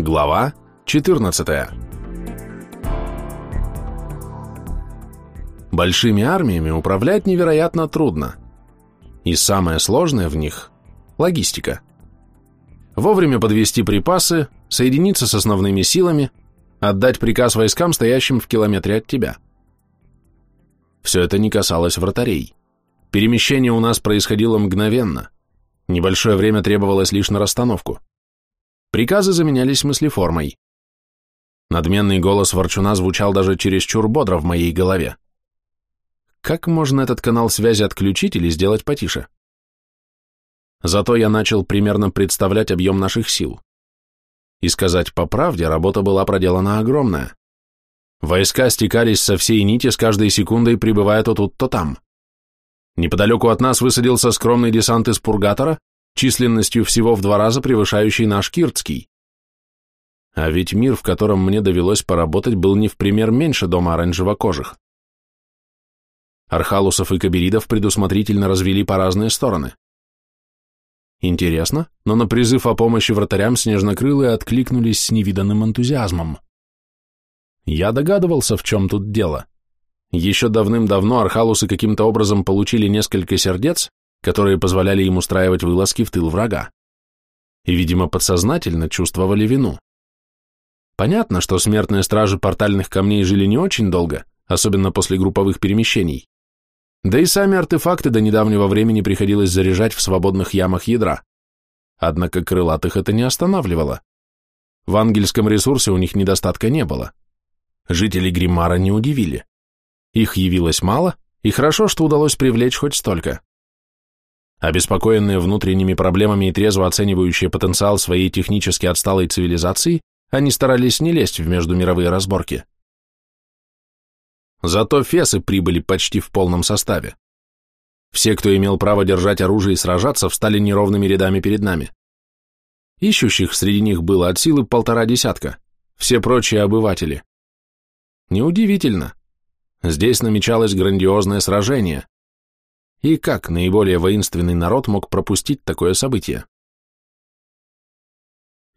Глава 14 Большими армиями управлять невероятно трудно. И самое сложное в них – логистика. Вовремя подвести припасы, соединиться с основными силами, отдать приказ войскам, стоящим в километре от тебя. Все это не касалось вратарей. Перемещение у нас происходило мгновенно. Небольшое время требовалось лишь на расстановку. Приказы заменялись мыслеформой. Надменный голос Ворчуна звучал даже чересчур бодро в моей голове. Как можно этот канал связи отключить или сделать потише? Зато я начал примерно представлять объем наших сил. И сказать по правде, работа была проделана огромная. Войска стекались со всей нити, с каждой секундой прибывая то тут, то там. Неподалеку от нас высадился скромный десант из Пургатора, численностью всего в два раза превышающий наш Киртский. А ведь мир, в котором мне довелось поработать, был не в пример меньше дома оранжевокожих. Архалусов и Каберидов предусмотрительно развели по разные стороны. Интересно, но на призыв о помощи вратарям снежнокрылые откликнулись с невиданным энтузиазмом. Я догадывался, в чем тут дело. Еще давным-давно архалусы каким-то образом получили несколько сердец, которые позволяли им устраивать вылазки в тыл врага. И, видимо, подсознательно чувствовали вину. Понятно, что смертные стражи портальных камней жили не очень долго, особенно после групповых перемещений. Да и сами артефакты до недавнего времени приходилось заряжать в свободных ямах ядра. Однако крылатых это не останавливало. В ангельском ресурсе у них недостатка не было. Жители Гримара не удивили. Их явилось мало, и хорошо, что удалось привлечь хоть столько. Обеспокоенные внутренними проблемами и трезво оценивающие потенциал своей технически отсталой цивилизации, они старались не лезть в междумировые разборки. Зато фесы прибыли почти в полном составе. Все, кто имел право держать оружие и сражаться, встали неровными рядами перед нами. Ищущих среди них было от силы полтора десятка, все прочие обыватели. Неудивительно. Здесь намечалось грандиозное сражение, и как наиболее воинственный народ мог пропустить такое событие?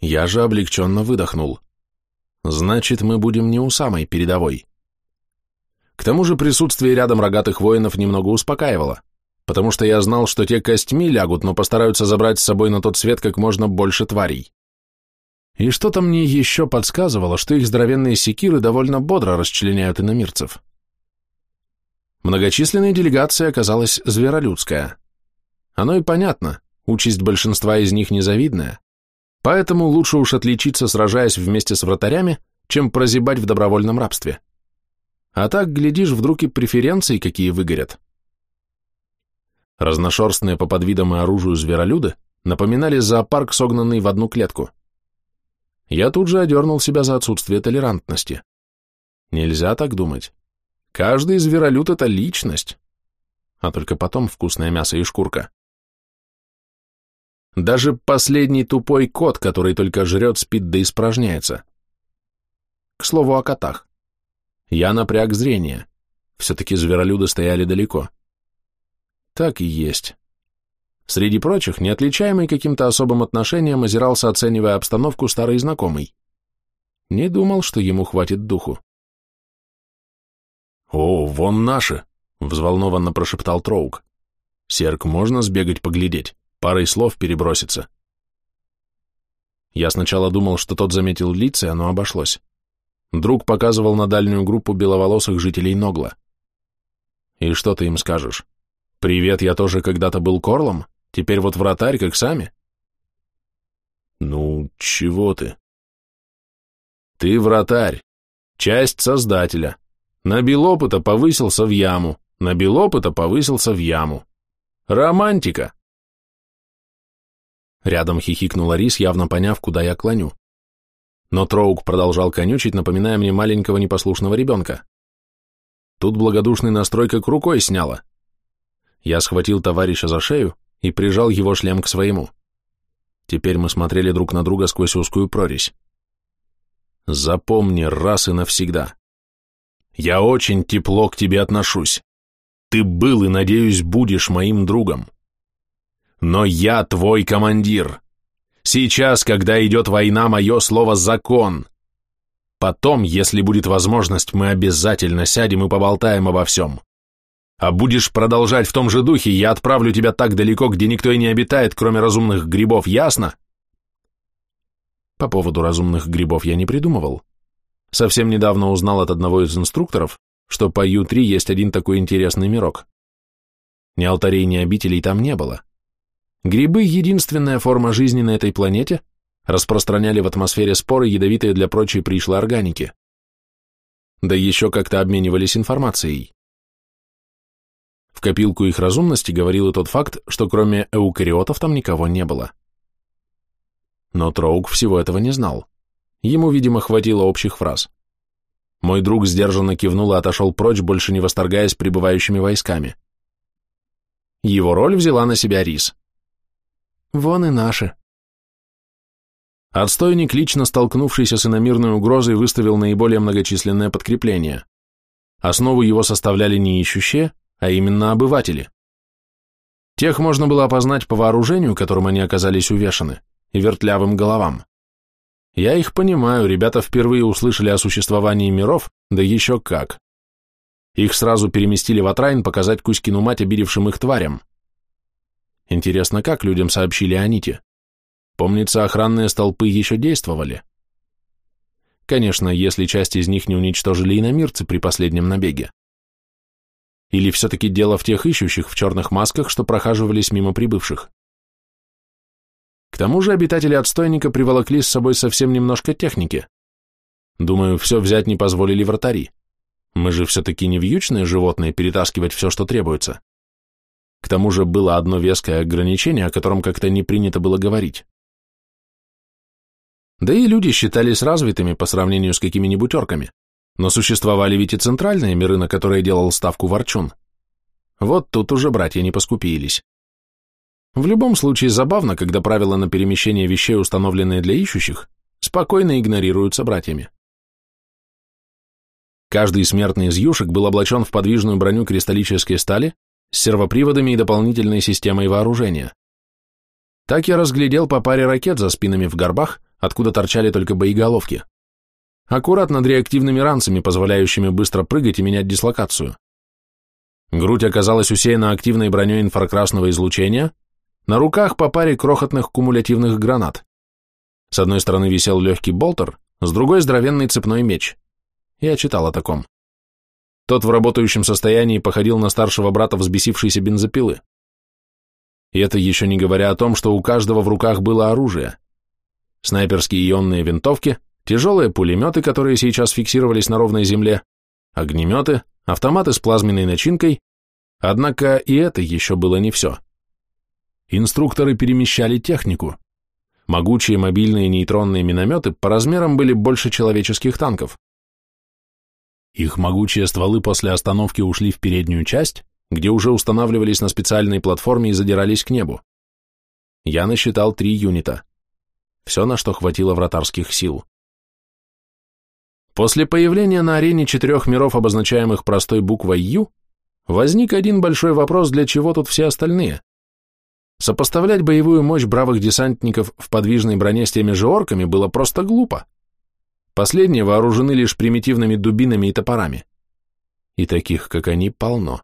Я же облегченно выдохнул. Значит, мы будем не у самой передовой. К тому же присутствие рядом рогатых воинов немного успокаивало, потому что я знал, что те костьми лягут, но постараются забрать с собой на тот свет как можно больше тварей. И что-то мне еще подсказывало, что их здоровенные секиры довольно бодро расчленяют иномирцев. Многочисленной делегацией оказалась зверолюдская. Оно и понятно, участь большинства из них незавидная, поэтому лучше уж отличиться, сражаясь вместе с вратарями, чем прозябать в добровольном рабстве. А так, глядишь, вдруг и преференции какие выгорят. Разношерстные по подвидам и оружию зверолюды напоминали зоопарк, согнанный в одну клетку. Я тут же одернул себя за отсутствие толерантности. Нельзя так думать. Каждый зверолюд — это личность, а только потом вкусное мясо и шкурка. Даже последний тупой кот, который только жрет, спит да испражняется. К слову о котах. Я напряг зрение. Все-таки зверолюды стояли далеко. Так и есть. Среди прочих, неотличаемый каким-то особым отношением, озирался, оценивая обстановку старый знакомый. Не думал, что ему хватит духу. «О, вон наши!» — взволнованно прошептал Троук. «Серк, можно сбегать поглядеть? Парой слов переброситься». Я сначала думал, что тот заметил лица, но обошлось. Друг показывал на дальнюю группу беловолосых жителей Ногла. «И что ты им скажешь? Привет, я тоже когда-то был корлом? Теперь вот вратарь, как сами?» «Ну, чего ты?» «Ты вратарь, часть Создателя, Набил опыта, повысился в яму. Набил опыта, повысился в яму. Романтика. Рядом хихикнула Рис, явно поняв, куда я клоню. Но Троук продолжал конючить, напоминая мне маленького непослушного ребенка. Тут благодушный настрой как рукой сняло. Я схватил товарища за шею и прижал его шлем к своему. Теперь мы смотрели друг на друга сквозь узкую прорезь. Запомни раз и навсегда. Я очень тепло к тебе отношусь. Ты был и, надеюсь, будешь моим другом. Но я твой командир. Сейчас, когда идет война, мое слово «закон». Потом, если будет возможность, мы обязательно сядем и поболтаем обо всем. А будешь продолжать в том же духе, я отправлю тебя так далеко, где никто и не обитает, кроме разумных грибов, ясно? По поводу разумных грибов я не придумывал. Совсем недавно узнал от одного из инструкторов, что по Ю-3 есть один такой интересный мирок. Ни алтарей, ни обителей там не было. Грибы — единственная форма жизни на этой планете, распространяли в атмосфере споры, ядовитые для прочей пришлой органики. Да еще как-то обменивались информацией. В копилку их разумности говорил и тот факт, что кроме эукариотов там никого не было. Но Троук всего этого не знал. Ему, видимо, хватило общих фраз. Мой друг сдержанно кивнул и отошел прочь, больше не восторгаясь прибывающими войсками. Его роль взяла на себя Рис. «Вон и наши», Отстойник, лично столкнувшийся с иномирной угрозой, выставил наиболее многочисленное подкрепление. Основу его составляли не ищущие, а именно обыватели. Тех можно было опознать по вооружению, которым они оказались увешаны, и вертлявым головам. Я их понимаю, ребята впервые услышали о существовании миров, да еще как. Их сразу переместили в Атрайн показать Кузькину мать обидевшим их тварям. Интересно, как людям сообщили о Ните? Помнится, охранные столпы еще действовали. Конечно, если часть из них не уничтожили иномирцы при последнем набеге. Или все-таки дело в тех ищущих в черных масках, что прохаживались мимо прибывших. Тому же обитатели отстойника приволокли с собой совсем немножко техники. Думаю, все взять не позволили вратари. Мы же все-таки не вьючные животные перетаскивать все, что требуется. К тому же было одно веское ограничение, о котором как-то не принято было говорить. Да и люди считались развитыми по сравнению с какими-нибудь орками. Но существовали ведь и центральные миры, на которые делал ставку Ворчун. Вот тут уже братья не поскупились. В любом случае забавно, когда правила на перемещение вещей, установленные для ищущих, спокойно игнорируются братьями. Каждый смертный из юшек был облачен в подвижную броню кристаллической стали с сервоприводами и дополнительной системой вооружения. Так я разглядел по паре ракет за спинами в горбах, откуда торчали только боеголовки. Аккурат над реактивными ранцами, позволяющими быстро прыгать и менять дислокацию. Грудь оказалась усеяна активной броней инфракрасного излучения, на руках по паре крохотных кумулятивных гранат. С одной стороны висел легкий болтер, с другой здоровенный цепной меч. Я читал о таком. Тот в работающем состоянии походил на старшего брата взбесившейся бензопилы. И это еще не говоря о том, что у каждого в руках было оружие снайперские ионные винтовки, тяжелые пулеметы, которые сейчас фиксировались на ровной земле, огнеметы, автоматы с плазменной начинкой, однако и это еще было не все. Инструкторы перемещали технику. Могучие мобильные нейтронные минометы по размерам были больше человеческих танков. Их могучие стволы после остановки ушли в переднюю часть, где уже устанавливались на специальной платформе и задирались к небу. Я насчитал три юнита все, на что хватило вратарских сил. После появления на арене четырех миров, обозначаемых простой буквой «Ю», возник один большой вопрос, для чего тут все остальные. Сопоставлять боевую мощь бравых десантников в подвижной броне с теми же орками было просто глупо. Последние вооружены лишь примитивными дубинами и топорами. И таких, как они, полно.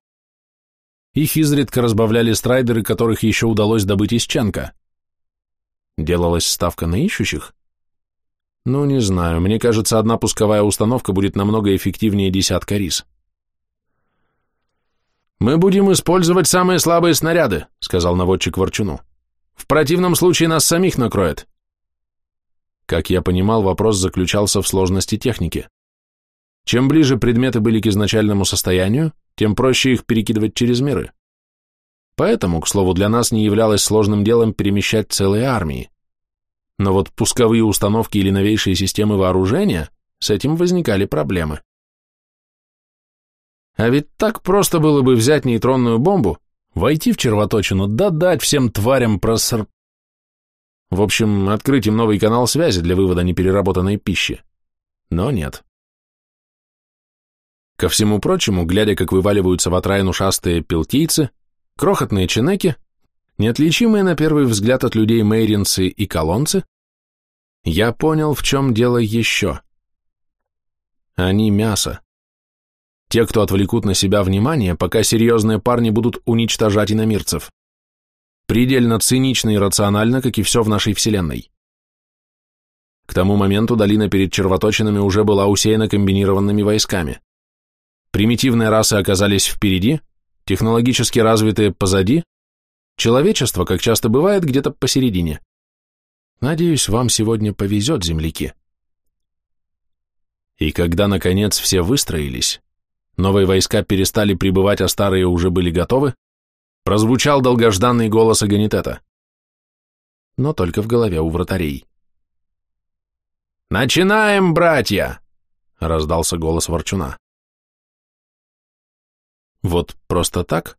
Их изредка разбавляли страйдеры, которых еще удалось добыть из Чанка. Делалась ставка на ищущих? Ну, не знаю, мне кажется, одна пусковая установка будет намного эффективнее десятка рис. «Мы будем использовать самые слабые снаряды», — сказал наводчик Ворчуну. «В противном случае нас самих накроет». Как я понимал, вопрос заключался в сложности техники. Чем ближе предметы были к изначальному состоянию, тем проще их перекидывать через миры. Поэтому, к слову, для нас не являлось сложным делом перемещать целые армии. Но вот пусковые установки или новейшие системы вооружения, с этим возникали проблемы. А ведь так просто было бы взять нейтронную бомбу, войти в червоточину, да дать всем тварям проср... В общем, открыть им новый канал связи для вывода непереработанной пищи. Но нет. Ко всему прочему, глядя, как вываливаются в отрайн ушастые пилтийцы, крохотные чинеки, неотличимые на первый взгляд от людей мейринцы и колонцы, я понял, в чем дело еще. Они мясо. Те, кто отвлекут на себя внимание, пока серьезные парни будут уничтожать иномирцев. Предельно цинично и рационально, как и все в нашей вселенной. К тому моменту долина перед червоточинами уже была усеяна комбинированными войсками. Примитивные расы оказались впереди, технологически развитые позади, человечество, как часто бывает, где-то посередине. Надеюсь, вам сегодня повезет, земляки. И когда, наконец, все выстроились, новые войска перестали прибывать, а старые уже были готовы, прозвучал долгожданный голос Аганитета. Но только в голове у вратарей. «Начинаем, братья!» — раздался голос Ворчуна. Вот просто так?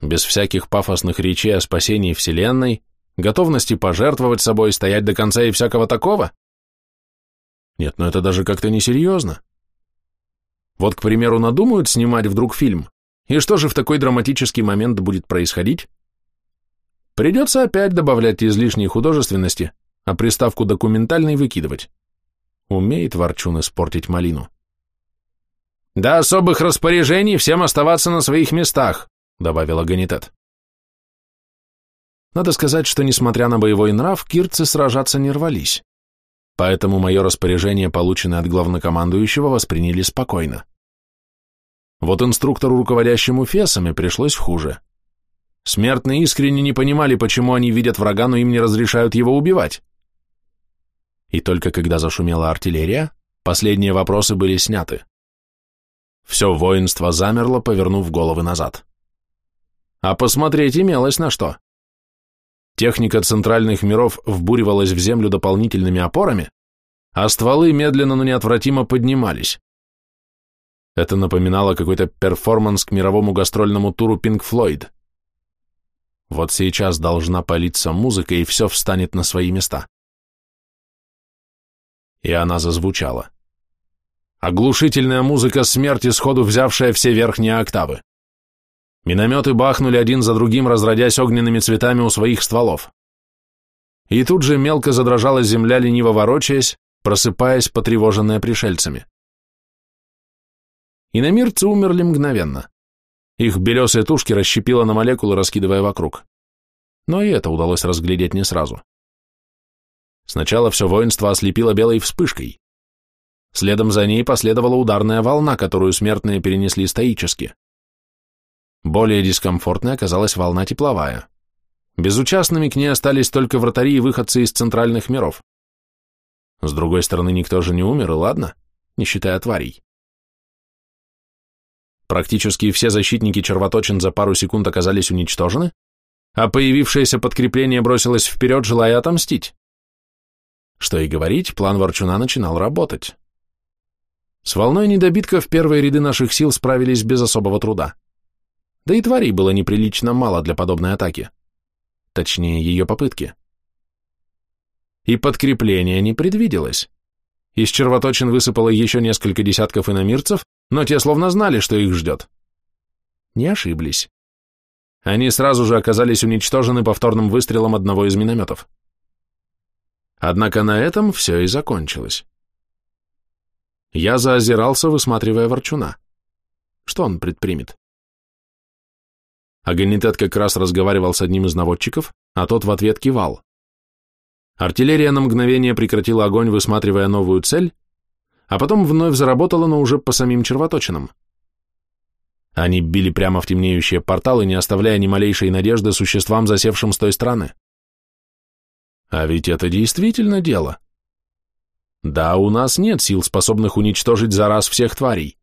Без всяких пафосных речей о спасении Вселенной, готовности пожертвовать собой, стоять до конца и всякого такого? Нет, ну это даже как-то несерьезно. Вот, к примеру, надумают снимать вдруг фильм, и что же в такой драматический момент будет происходить? Придется опять добавлять излишней художественности, а приставку «документальный» выкидывать. Умеет Ворчун испортить малину. «До особых распоряжений всем оставаться на своих местах», добавила Ганитет. Надо сказать, что, несмотря на боевой нрав, кирцы сражаться не рвались. Поэтому мое распоряжение, полученное от главнокомандующего, восприняли спокойно. Вот инструктору, руководящему фесами, пришлось хуже. Смертные искренне не понимали, почему они видят врага, но им не разрешают его убивать. И только когда зашумела артиллерия, последние вопросы были сняты. Все воинство замерло, повернув головы назад. А посмотреть имелось на что. Техника центральных миров вбуривалась в землю дополнительными опорами, а стволы медленно, но неотвратимо поднимались. Это напоминало какой-то перформанс к мировому гастрольному туру Pink Floyd. Вот сейчас должна палиться музыка, и все встанет на свои места и она зазвучала. Оглушительная музыка смерти, сходу взявшая все верхние октавы. Минометы бахнули один за другим, разродясь огненными цветами у своих стволов. И тут же мелко задрожала земля, лениво ворочаясь, просыпаясь, потревоженная пришельцами. Иномирцы умерли мгновенно. Их белесые тушки расщепило на молекулы, раскидывая вокруг. Но и это удалось разглядеть не сразу. Сначала все воинство ослепило белой вспышкой. Следом за ней последовала ударная волна, которую смертные перенесли стоически. Более дискомфортной оказалась волна тепловая. Безучастными к ней остались только вратари и выходцы из центральных миров. С другой стороны, никто же не умер, и ладно, не считая тварей. Практически все защитники червоточин за пару секунд оказались уничтожены, а появившееся подкрепление бросилось вперед, желая отомстить. Что и говорить, план Ворчуна начинал работать. С волной недобитков первые ряды наших сил справились без особого труда. Да и тварей было неприлично мало для подобной атаки. Точнее, ее попытки. И подкрепление не предвиделось. Из червоточин высыпало еще несколько десятков иномирцев, но те словно знали, что их ждет. Не ошиблись. Они сразу же оказались уничтожены повторным выстрелом одного из минометов. Однако на этом все и закончилось. Я заозирался, высматривая ворчуна. Что он предпримет? Аганитет как раз разговаривал с одним из наводчиков, а тот в ответ кивал. Артиллерия на мгновение прекратила огонь, высматривая новую цель, а потом вновь заработала, но уже по самим червоточинам. Они били прямо в темнеющие порталы, не оставляя ни малейшей надежды существам, засевшим с той стороны. А ведь это действительно дело. Да, у нас нет сил, способных уничтожить за раз всех тварей.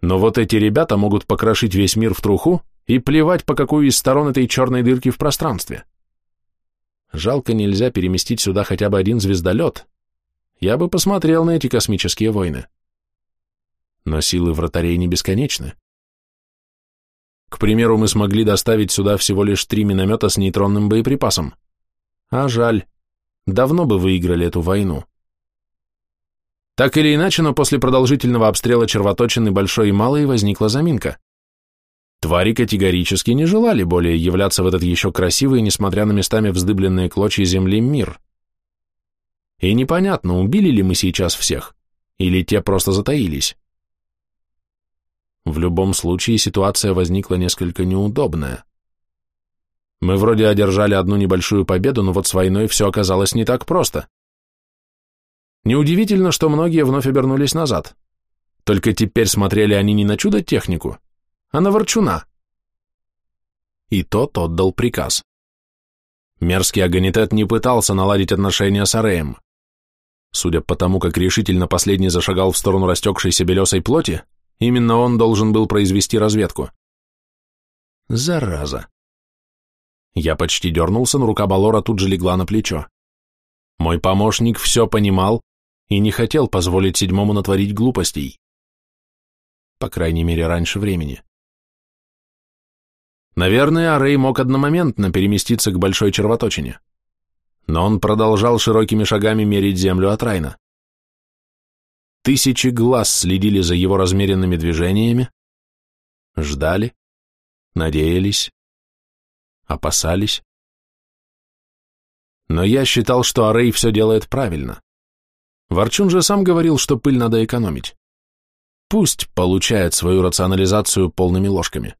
Но вот эти ребята могут покрошить весь мир в труху и плевать, по какую из сторон этой черной дырки в пространстве. Жалко, нельзя переместить сюда хотя бы один звездолет. Я бы посмотрел на эти космические войны. Но силы вратарей не бесконечны. К примеру, мы смогли доставить сюда всего лишь три миномета с нейтронным боеприпасом. А жаль. Давно бы выиграли эту войну. Так или иначе, но после продолжительного обстрела червоточины Большой и Малой возникла заминка. Твари категорически не желали более являться в этот еще красивый, несмотря на местами вздыбленные клочья земли, мир. И непонятно, убили ли мы сейчас всех, или те просто затаились. В любом случае ситуация возникла несколько неудобная. Мы вроде одержали одну небольшую победу, но вот с войной все оказалось не так просто. Неудивительно, что многие вновь обернулись назад. Только теперь смотрели они не на чудо-технику, а на ворчуна. И тот отдал приказ. Мерзкий агонитет не пытался наладить отношения с Ареем. Судя по тому, как решительно последний зашагал в сторону растекшейся белесой плоти, именно он должен был произвести разведку. Зараза. Я почти дернулся, но рука Балора тут же легла на плечо. Мой помощник все понимал и не хотел позволить седьмому натворить глупостей. По крайней мере, раньше времени. Наверное, Арей мог одномоментно переместиться к большой червоточине. Но он продолжал широкими шагами мерить землю от Райна. Тысячи глаз следили за его размеренными движениями, ждали, надеялись, опасались. Но я считал, что Арей все делает правильно. Ворчун же сам говорил, что пыль надо экономить. Пусть получает свою рационализацию полными ложками.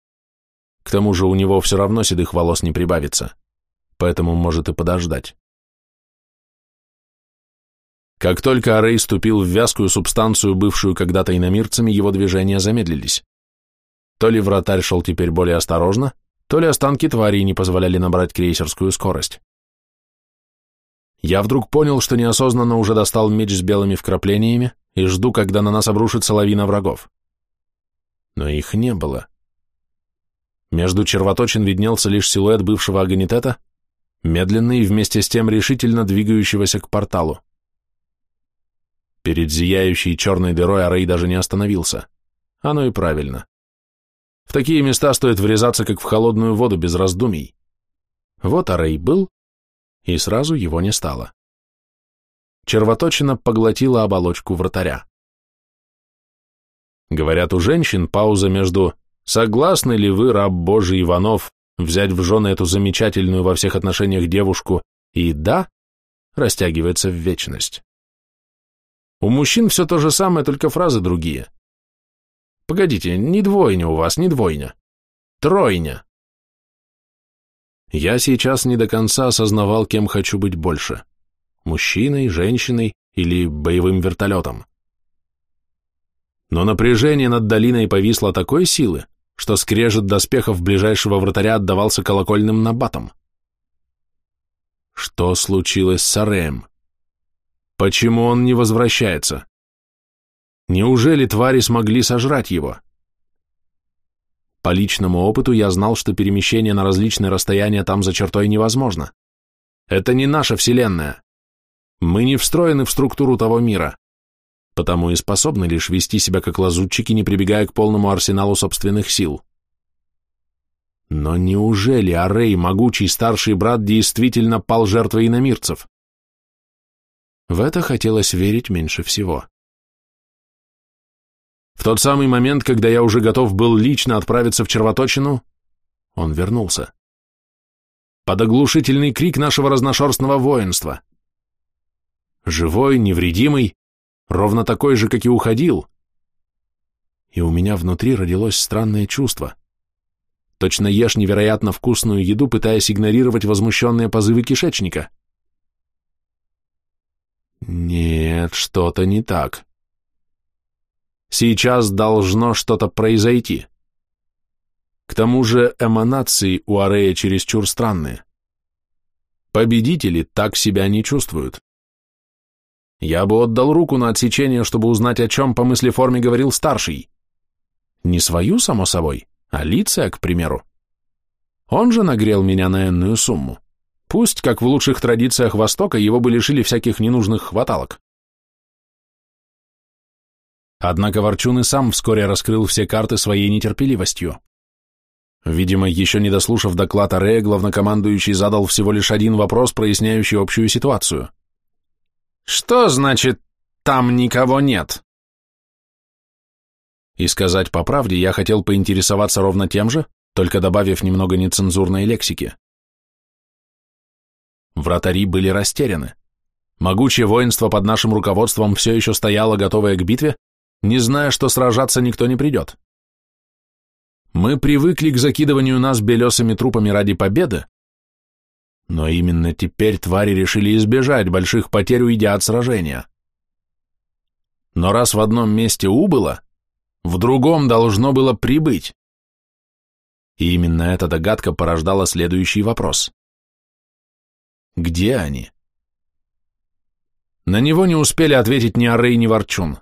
К тому же у него все равно седых волос не прибавится, поэтому может и подождать. Как только Арей ступил в вязкую субстанцию, бывшую когда-то иномирцами, его движения замедлились. То ли вратарь шел теперь более осторожно, то ли останки тварей не позволяли набрать крейсерскую скорость. Я вдруг понял, что неосознанно уже достал меч с белыми вкраплениями и жду, когда на нас обрушится лавина врагов. Но их не было. Между червоточин виднелся лишь силуэт бывшего агонитета, медленный и вместе с тем решительно двигающегося к порталу. Перед зияющей черной дырой Арей даже не остановился. Оно и правильно. В такие места стоит врезаться, как в холодную воду, без раздумий. Вот Арей был, и сразу его не стало. Червоточина поглотила оболочку вратаря. Говорят, у женщин пауза между Согласны ли вы, раб Божий Иванов, взять в жены эту замечательную во всех отношениях девушку и «да» растягивается в вечность? У мужчин все то же самое, только фразы другие. Погодите, не двойня у вас, не двойня. Тройня. Я сейчас не до конца осознавал, кем хочу быть больше. Мужчиной, женщиной или боевым вертолетом. Но напряжение над долиной повисло такой силы, что скрежет доспехов ближайшего вратаря отдавался колокольным набатом. Что случилось с Ареем? Почему он не возвращается? Неужели твари смогли сожрать его? По личному опыту я знал, что перемещение на различные расстояния там за чертой невозможно. Это не наша вселенная. Мы не встроены в структуру того мира потому и способны лишь вести себя как лазутчики, не прибегая к полному арсеналу собственных сил. Но неужели Арей, могучий старший брат, действительно пал жертвой иномирцев? В это хотелось верить меньше всего. В тот самый момент, когда я уже готов был лично отправиться в червоточину, он вернулся. Под оглушительный крик нашего разношерстного воинства. Живой, невредимый, ровно такой же, как и уходил. И у меня внутри родилось странное чувство. Точно ешь невероятно вкусную еду, пытаясь игнорировать возмущенные позывы кишечника. Нет, что-то не так. Сейчас должно что-то произойти. К тому же эманации у Арея чересчур странные. Победители так себя не чувствуют. Я бы отдал руку на отсечение, чтобы узнать, о чем по мысли форме говорил старший. Не свою, само собой, а Лиция, к примеру. Он же нагрел меня на энную сумму. Пусть, как в лучших традициях Востока, его бы лишили всяких ненужных хваталок. Однако Ворчун и сам вскоре раскрыл все карты своей нетерпеливостью. Видимо, еще не дослушав доклад Арея, главнокомандующий задал всего лишь один вопрос, проясняющий общую ситуацию. «Что значит, там никого нет?» И сказать по правде, я хотел поинтересоваться ровно тем же, только добавив немного нецензурной лексики. Вратари были растеряны. Могучее воинство под нашим руководством все еще стояло, готовое к битве, не зная, что сражаться никто не придет. Мы привыкли к закидыванию нас белесыми трупами ради победы, но именно теперь твари решили избежать больших потерь, уйдя от сражения. Но раз в одном месте убыло, в другом должно было прибыть. И именно эта догадка порождала следующий вопрос. Где они? На него не успели ответить ни Арей, ни Ворчун.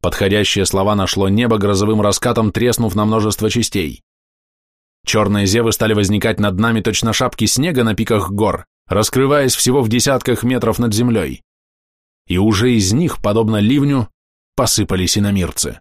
Подходящие слова нашло небо грозовым раскатом, треснув на множество частей. Черные зевы стали возникать над нами точно шапки снега на пиках гор, раскрываясь всего в десятках метров над землей. И уже из них, подобно ливню, посыпались иномирцы.